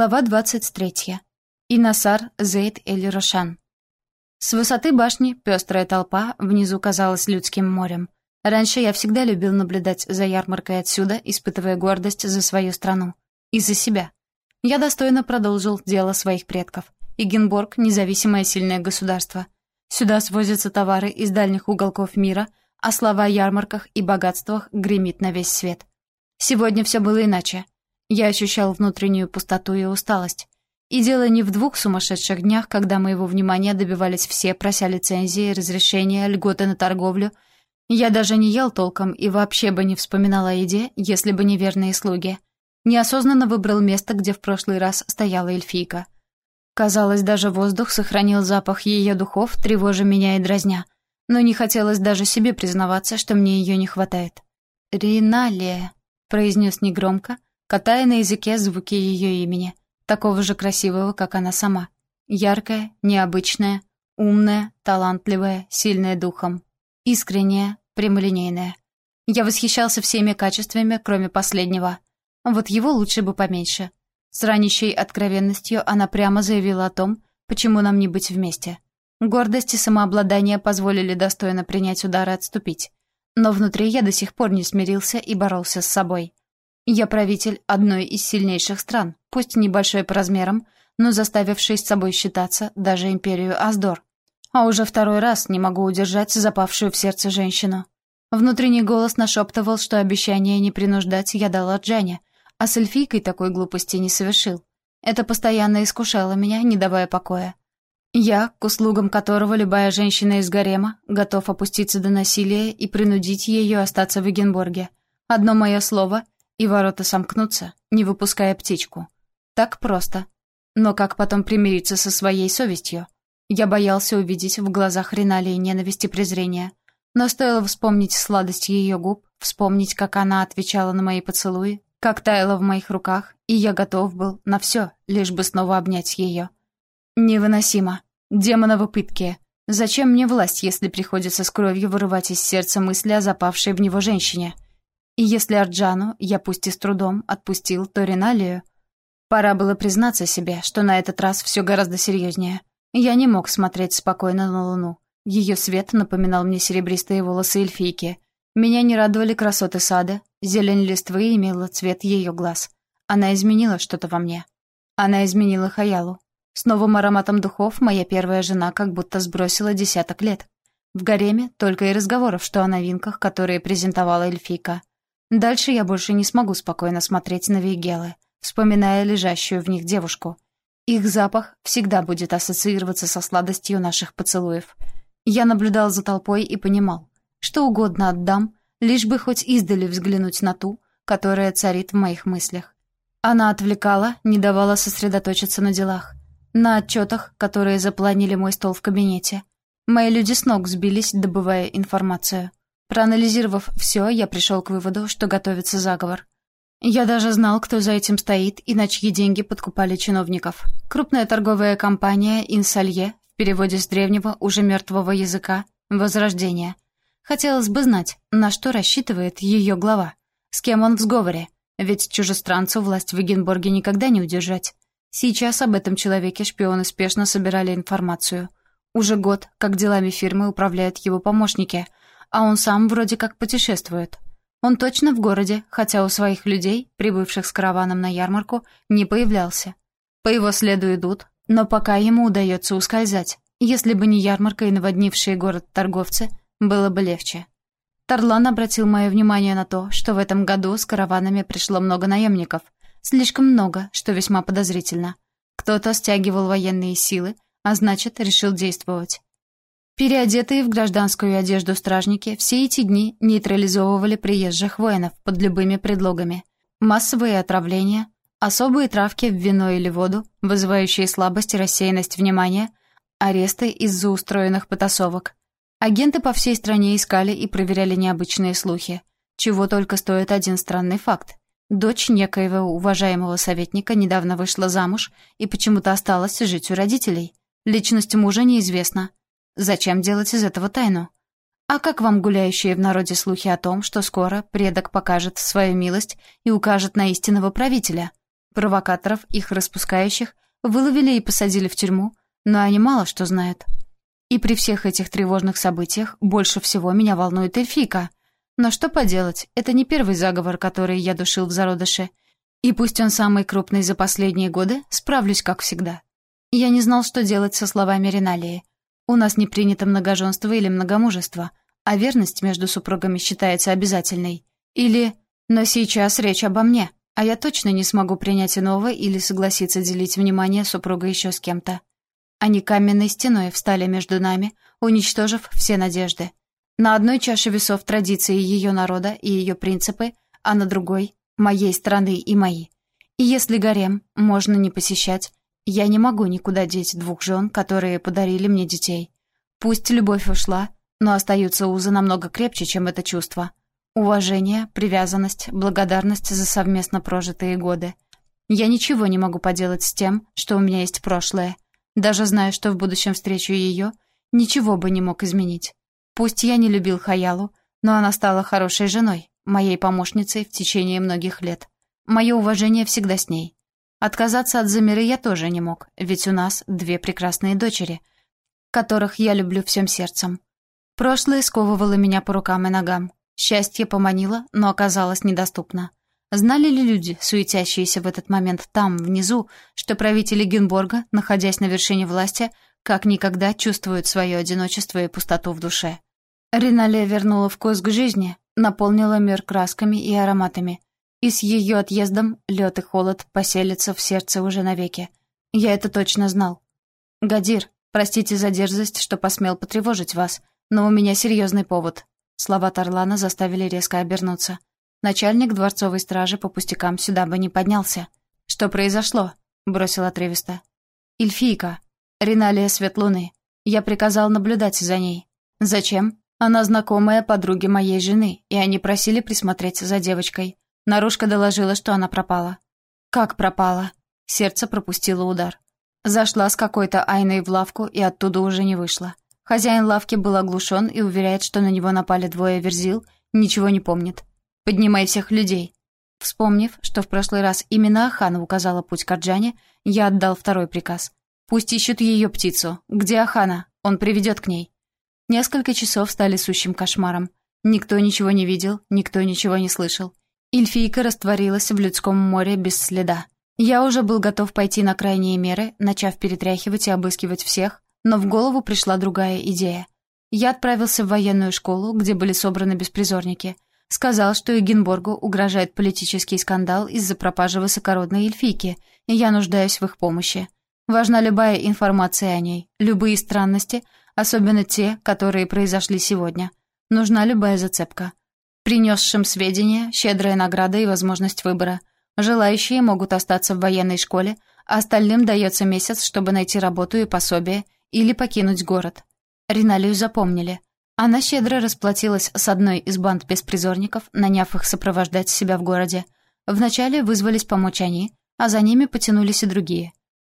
Глава 23. Инасар Зейд Эль-Рошан. С высоты башни пестрая толпа внизу казалась людским морем. Раньше я всегда любил наблюдать за ярмаркой отсюда, испытывая гордость за свою страну. И за себя. Я достойно продолжил дело своих предков. Игенборг — независимое сильное государство. Сюда свозятся товары из дальних уголков мира, а слова о ярмарках и богатствах гремит на весь свет. Сегодня все было иначе. Я ощущал внутреннюю пустоту и усталость. И дело не в двух сумасшедших днях, когда моего внимания добивались все, прося лицензии, разрешения, льготы на торговлю. Я даже не ел толком и вообще бы не вспоминал о еде, если бы не верные слуги. Неосознанно выбрал место, где в прошлый раз стояла эльфийка. Казалось, даже воздух сохранил запах ее духов, тревожа меня и дразня. Но не хотелось даже себе признаваться, что мне ее не хватает. «Риналия», — произнес негромко, — катая на языке звуки ее имени, такого же красивого, как она сама. Яркая, необычная, умная, талантливая, сильная духом. Искренняя, прямолинейная. Я восхищался всеми качествами, кроме последнего. Вот его лучше бы поменьше. С ранящей откровенностью она прямо заявила о том, почему нам не быть вместе. Гордость и самообладание позволили достойно принять удар и отступить. Но внутри я до сих пор не смирился и боролся с собой. Я правитель одной из сильнейших стран, пусть небольшой по размерам, но заставивший с собой считаться даже империю Аздор. А уже второй раз не могу удержать запавшую в сердце женщину. Внутренний голос нашептывал, что обещание не принуждать я дала Джане, а с эльфийкой такой глупости не совершил. Это постоянно искушало меня, не давая покоя. Я, к услугам которого любая женщина из гарема, готов опуститься до насилия и принудить ее остаться в Эгенборге. Одно мое слово, и ворота сомкнутся, не выпуская птичку. Так просто. Но как потом примириться со своей совестью? Я боялся увидеть в глазах Риналии ненависть и презрение. Но стоило вспомнить сладость ее губ, вспомнить, как она отвечала на мои поцелуи, как таяла в моих руках, и я готов был на все, лишь бы снова обнять ее. Невыносимо. Демоновы пытки. Зачем мне власть, если приходится с кровью вырывать из сердца мысли о запавшей в него женщине? И если Арджану я пусть и с трудом отпустил, то Риналию... Пора было признаться себе, что на этот раз все гораздо серьезнее. Я не мог смотреть спокойно на луну. Ее свет напоминал мне серебристые волосы эльфийки. Меня не радовали красоты сада, зелень листвы имела цвет ее глаз. Она изменила что-то во мне. Она изменила Хаялу. С новым ароматом духов моя первая жена как будто сбросила десяток лет. В гареме только и разговоров, что о новинках, которые презентовала эльфийка. Дальше я больше не смогу спокойно смотреть на вейгелы, вспоминая лежащую в них девушку. Их запах всегда будет ассоциироваться со сладостью наших поцелуев. Я наблюдал за толпой и понимал, что угодно отдам, лишь бы хоть издали взглянуть на ту, которая царит в моих мыслях. Она отвлекала, не давала сосредоточиться на делах, на отчетах, которые запланили мой стол в кабинете. Мои люди с ног сбились, добывая информацию. Проанализировав все, я пришел к выводу, что готовится заговор. Я даже знал, кто за этим стоит и на чьи деньги подкупали чиновников. Крупная торговая компания «Инсалье», в переводе с древнего, уже мертвого языка, «Возрождение». Хотелось бы знать, на что рассчитывает ее глава, с кем он в сговоре, ведь чужестранцу власть в Эгенборге никогда не удержать. Сейчас об этом человеке шпионы спешно собирали информацию. Уже год, как делами фирмы управляют его помощники — а он сам вроде как путешествует. Он точно в городе, хотя у своих людей, прибывших с караваном на ярмарку, не появлялся. По его следу идут, но пока ему удается ускользать. Если бы не ярмарка и наводнившие город торговцы, было бы легче. Тарлан обратил мое внимание на то, что в этом году с караванами пришло много наемников. Слишком много, что весьма подозрительно. Кто-то стягивал военные силы, а значит, решил действовать. Переодетые в гражданскую одежду стражники все эти дни нейтрализовывали приезжих воинов под любыми предлогами. Массовые отравления, особые травки в вино или воду, вызывающие слабость и рассеянность внимания, аресты из-за устроенных потасовок. Агенты по всей стране искали и проверяли необычные слухи. Чего только стоит один странный факт. Дочь некоего уважаемого советника недавно вышла замуж и почему-то осталась жить у родителей. Личность мужа неизвестна. Зачем делать из этого тайну? А как вам гуляющие в народе слухи о том, что скоро предок покажет свою милость и укажет на истинного правителя? Провокаторов, их распускающих, выловили и посадили в тюрьму, но они мало что знают. И при всех этих тревожных событиях больше всего меня волнует эльфийка. Но что поделать, это не первый заговор, который я душил в зародыше. И пусть он самый крупный за последние годы, справлюсь как всегда. Я не знал, что делать со словами Риналии. У нас не принято многоженство или многомужество, а верность между супругами считается обязательной. Или «но сейчас речь обо мне», а я точно не смогу принять иного или согласиться делить внимание супруга еще с кем-то. Они каменной стеной встали между нами, уничтожив все надежды. На одной чаше весов традиции ее народа и ее принципы, а на другой — моей страны и мои. И если гарем можно не посещать, я не могу никуда деть двух жен, которые подарили мне детей. Пусть любовь ушла, но остаются узы намного крепче, чем это чувство. Уважение, привязанность, благодарность за совместно прожитые годы. Я ничего не могу поделать с тем, что у меня есть прошлое. Даже зная, что в будущем встречу ее, ничего бы не мог изменить. Пусть я не любил Хаялу, но она стала хорошей женой, моей помощницей в течение многих лет. Мое уважение всегда с ней. Отказаться от Замиры я тоже не мог, ведь у нас две прекрасные дочери, которых я люблю всем сердцем. Прошлое сковывало меня по рукам и ногам. Счастье поманило, но оказалось недоступно. Знали ли люди, суетящиеся в этот момент там, внизу, что правители Генборга, находясь на вершине власти, как никогда чувствуют свое одиночество и пустоту в душе? Ринале вернула вкус к жизни, наполнила мир красками и ароматами. И с ее отъездом лед и холод поселятся в сердце уже навеки. Я это точно знал. «Гадир, простите за дерзость, что посмел потревожить вас, но у меня серьезный повод». Слова Тарлана заставили резко обернуться. Начальник дворцовой стражи по пустякам сюда бы не поднялся. «Что произошло?» — бросил отрывисто. «Эльфийка. Риналия Светлуны. Я приказал наблюдать за ней. Зачем? Она знакомая подруги моей жены, и они просили присмотреть за девочкой. Нарушка доложила, что она пропала. Как пропала? Сердце пропустило удар. Зашла с какой-то Айной в лавку и оттуда уже не вышла. Хозяин лавки был оглушен и уверяет, что на него напали двое верзил, ничего не помнит. «Поднимай всех людей». Вспомнив, что в прошлый раз именно Ахана указала путь к Арджане, я отдал второй приказ. «Пусть ищут ее птицу. Где Ахана? Он приведет к ней». Несколько часов стали сущим кошмаром. Никто ничего не видел, никто ничего не слышал. Эльфийка растворилась в людском море без следа. Я уже был готов пойти на крайние меры, начав перетряхивать и обыскивать всех, но в голову пришла другая идея. Я отправился в военную школу, где были собраны беспризорники. Сказал, что Эгенборгу угрожает политический скандал из-за пропажи высокородной эльфийки, и я нуждаюсь в их помощи. Важна любая информация о ней, любые странности — особенно те, которые произошли сегодня. Нужна любая зацепка. Принесшим сведения, щедрая награда и возможность выбора. Желающие могут остаться в военной школе, а остальным дается месяц, чтобы найти работу и пособие или покинуть город. Риналию запомнили. Она щедро расплатилась с одной из банд беспризорников, наняв их сопровождать себя в городе. Вначале вызвались помочь они, а за ними потянулись и другие.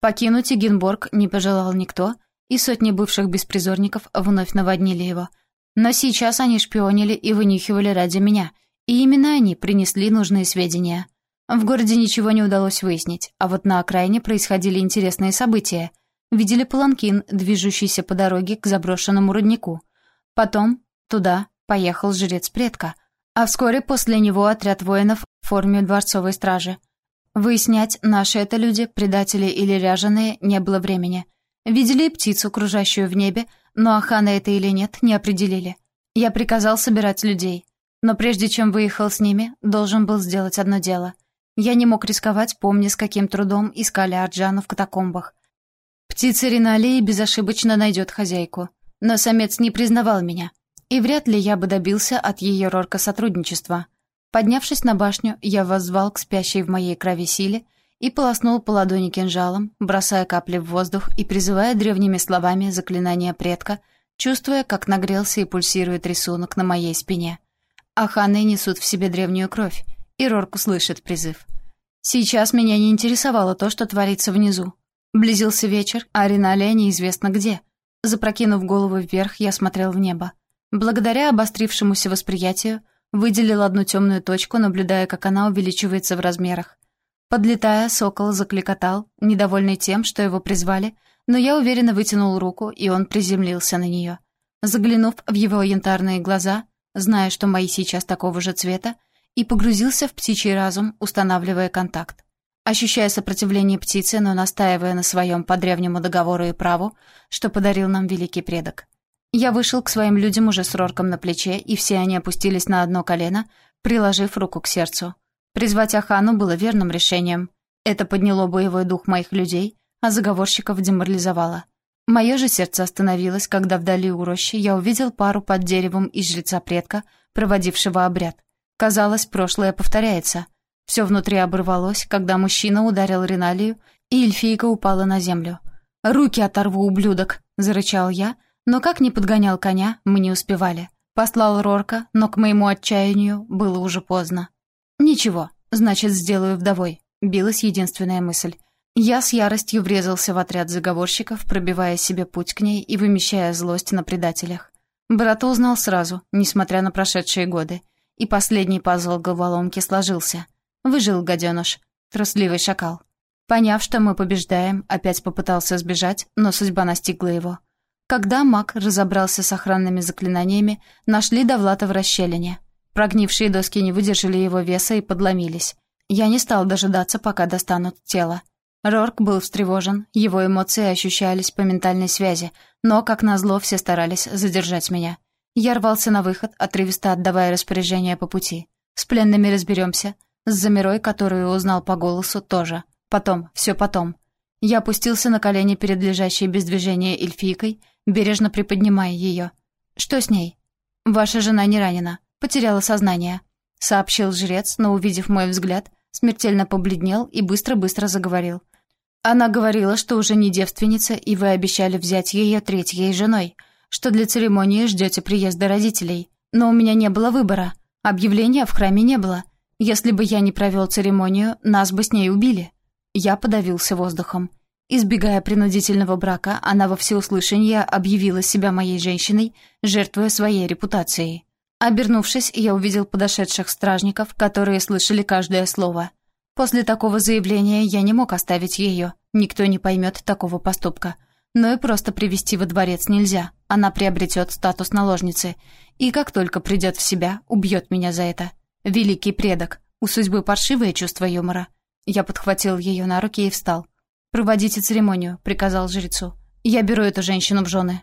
Покинуть Эгенборг не пожелал никто, и сотни бывших беспризорников вновь наводнили его. Но сейчас они шпионили и вынюхивали ради меня, и именно они принесли нужные сведения. В городе ничего не удалось выяснить, а вот на окраине происходили интересные события. Видели паланкин, движущийся по дороге к заброшенному роднику. Потом туда поехал жрец предка, а вскоре после него отряд воинов в форме дворцовой стражи. Выяснять, наши это люди, предатели или ряженые, не было времени. Видели птицу, кружащую в небе, но Ахана это или нет, не определили. Я приказал собирать людей. Но прежде чем выехал с ними, должен был сделать одно дело. Я не мог рисковать, помня, с каким трудом искали Арджану в катакомбах. Птица Риналии безошибочно найдет хозяйку. Но самец не признавал меня. И вряд ли я бы добился от ее рорка сотрудничества. Поднявшись на башню, я воззвал к спящей в моей крови силе и полоснул по ладони кинжалом, бросая капли в воздух и призывая древними словами заклинания предка, чувствуя, как нагрелся и пульсирует рисунок на моей спине. Аханы несут в себе древнюю кровь, и Рорк услышит призыв. Сейчас меня не интересовало то, что творится внизу. Близился вечер, а Риналия неизвестно где. Запрокинув голову вверх, я смотрел в небо. Благодаря обострившемуся восприятию, выделил одну темную точку, наблюдая, как она увеличивается в размерах. Подлетая, сокол закликотал, недовольный тем, что его призвали, но я уверенно вытянул руку, и он приземлился на нее. Заглянув в его янтарные глаза, зная, что мои сейчас такого же цвета, и погрузился в птичий разум, устанавливая контакт. Ощущая сопротивление птицы, но настаивая на своем по древнему договору и праву, что подарил нам великий предок. Я вышел к своим людям уже с Рорком на плече, и все они опустились на одно колено, приложив руку к сердцу. Призвать Ахану было верным решением. Это подняло боевой дух моих людей, а заговорщиков деморализовало. Мое же сердце остановилось, когда вдали у рощи я увидел пару под деревом из жреца предка, проводившего обряд. Казалось, прошлое повторяется. Все внутри оборвалось, когда мужчина ударил Риналию, и эльфийка упала на землю. «Руки оторву, ублюдок!» — зарычал я, но как ни подгонял коня, мы не успевали. Послал Рорка, но к моему отчаянию было уже поздно. «Ничего, значит, сделаю вдовой», — билась единственная мысль. Я с яростью врезался в отряд заговорщиков, пробивая себе путь к ней и вымещая злость на предателях. Брата узнал сразу, несмотря на прошедшие годы, и последний пазл головоломки сложился. Выжил гаденыш, трусливый шакал. Поняв, что мы побеждаем, опять попытался сбежать, но судьба настигла его. Когда маг разобрался с охранными заклинаниями, нашли Довлата в расщелине. Прогнившие доски не выдержали его веса и подломились. Я не стал дожидаться, пока достанут тело. Рорк был встревожен, его эмоции ощущались по ментальной связи, но, как назло, все старались задержать меня. Я рвался на выход, отрывисто отдавая распоряжение по пути. С пленными разберемся, с Замирой, которую узнал по голосу, тоже. Потом, все потом. Я опустился на колени перед лежащей без движения эльфийкой, бережно приподнимая ее. «Что с ней?» «Ваша жена не ранена, потеряла сознание», — сообщил жрец, но, увидев мой взгляд, смертельно побледнел и быстро-быстро заговорил. Она говорила, что уже не девственница, и вы обещали взять ее третьей женой, что для церемонии ждете приезда родителей. Но у меня не было выбора. Объявления в храме не было. Если бы я не провел церемонию, нас бы с ней убили. Я подавился воздухом. Избегая принудительного брака, она во всеуслышание объявила себя моей женщиной, жертвуя своей репутацией. Обернувшись, я увидел подошедших стражников, которые слышали каждое слово — После такого заявления я не мог оставить ее. Никто не поймет такого поступка. Но и просто привести во дворец нельзя. Она приобретет статус наложницы. И как только придет в себя, убьет меня за это. Великий предок. У судьбы паршивое чувство юмора. Я подхватил ее на руки и встал. «Проводите церемонию», — приказал жрецу. «Я беру эту женщину в жены».